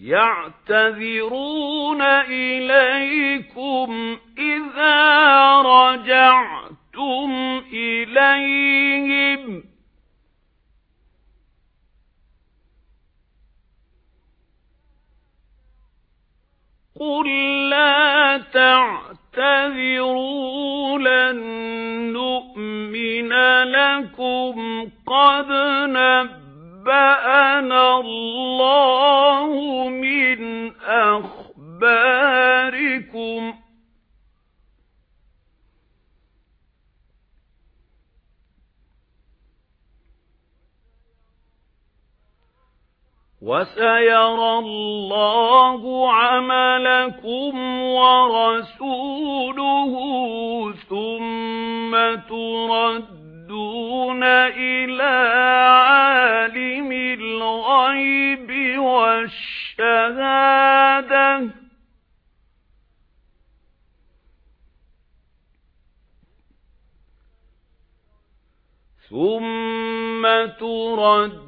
يَعْتَذِرُونَ إِلَيْكُمْ إِذَا رَجَعْتُمْ إِلَيْهِمْ. قُل لَّا تَعْتَذِرُوا لَن نُّؤْمِنَ لَكُمْ. قَدْ نَبَّأَنَا اللَّهُ مِنْ أَخْبَارِكُمْ وَسَيَرَى اللَّهُ عَمَلَكُمْ وَرَسُولُهُ ثُمَّ تُرَدُّونَ إِلَى عَالِمِ الْغَيْبِ وَالشَّهَادَةِ. ثُمَّ تُرَدُّونَ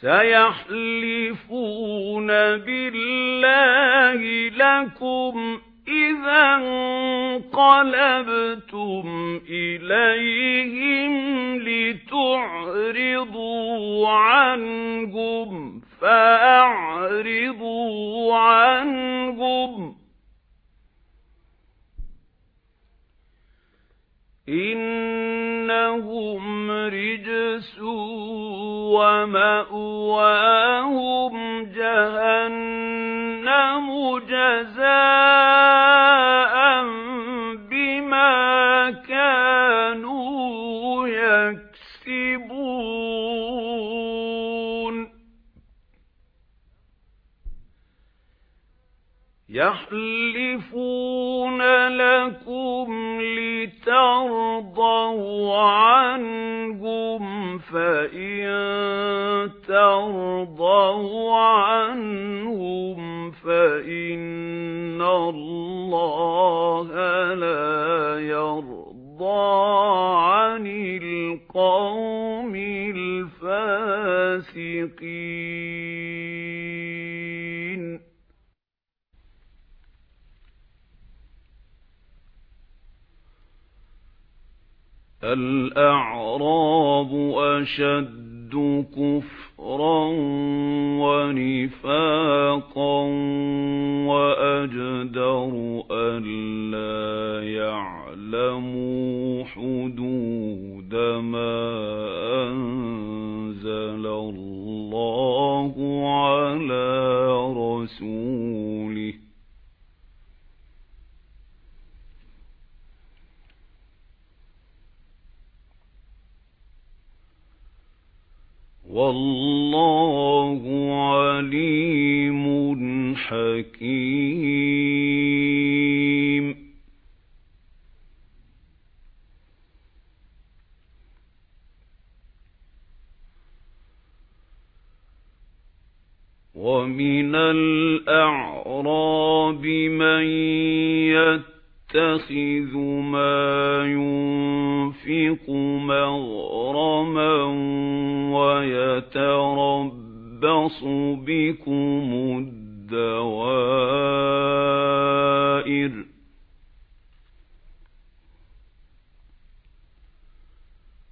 سَيَحْلِفُونَ بِاللَّهِ لَكُمْ إِذَا انقَلَبْتُمْ إِلَيْهِمْ لِتُعْرِضُوا عَنْهُمْ فَأَعْرِضُوا عَنْهُمْ. إِنَّهُمْ رِجْسٌ وَمَأْوَاهُمْ جَهَنَّمُ جَزَاءً يَحْلِفُونَ لَكُمْ لِتَرْضَوْا عَنْهُمْ فَإِن تَرْضَوْا عَنْهُمْ فَإِنَّ اللَّهَ لَا الْأَعْرَابُ أَشَدُّ كُفْرًا وَنِفَاقًا وَأَجْدَرُ أَلَّا يَعْلَمُوا حُدُودَ مَا أَنزَلَ وَاللَّهُ عَلِيمٌ حَكِيمٌ. وَمِنَ الْأَعْرَابِ مَن يَتَّخِذُ مَا يُنفِقُ مَغْرَمًا وَيَتَرَبَّصُ بِكُمُ الدَّوَائِرَ.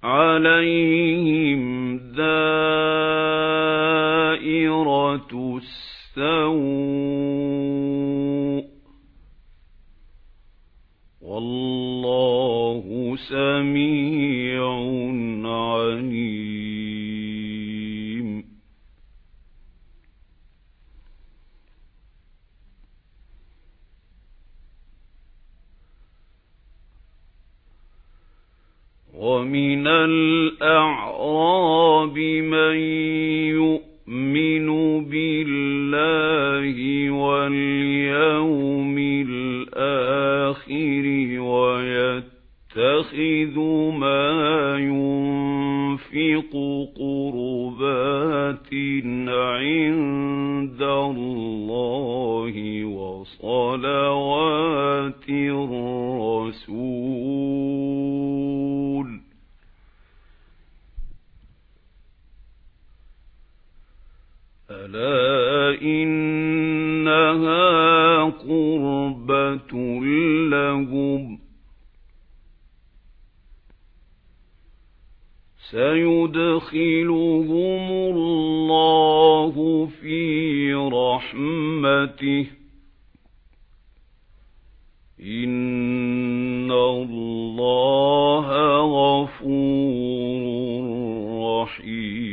عَلَيْهِمْ وَمِنَ الْأَعْرَابِ مَن يُؤْمِنُ بِاللَّهِ وَالْيَوْمِ الْآخِرِ وَيَتَّخِذُ أَلَا إِنَّهَا قُرْبَةٌ لَّهُمْ. سَيُدْخِلُهُمُ اللَّهُ فِي رَحْمَتِهِ. إِنَّ اللَّهَ غَفُورٌ رَّحِيمٌ.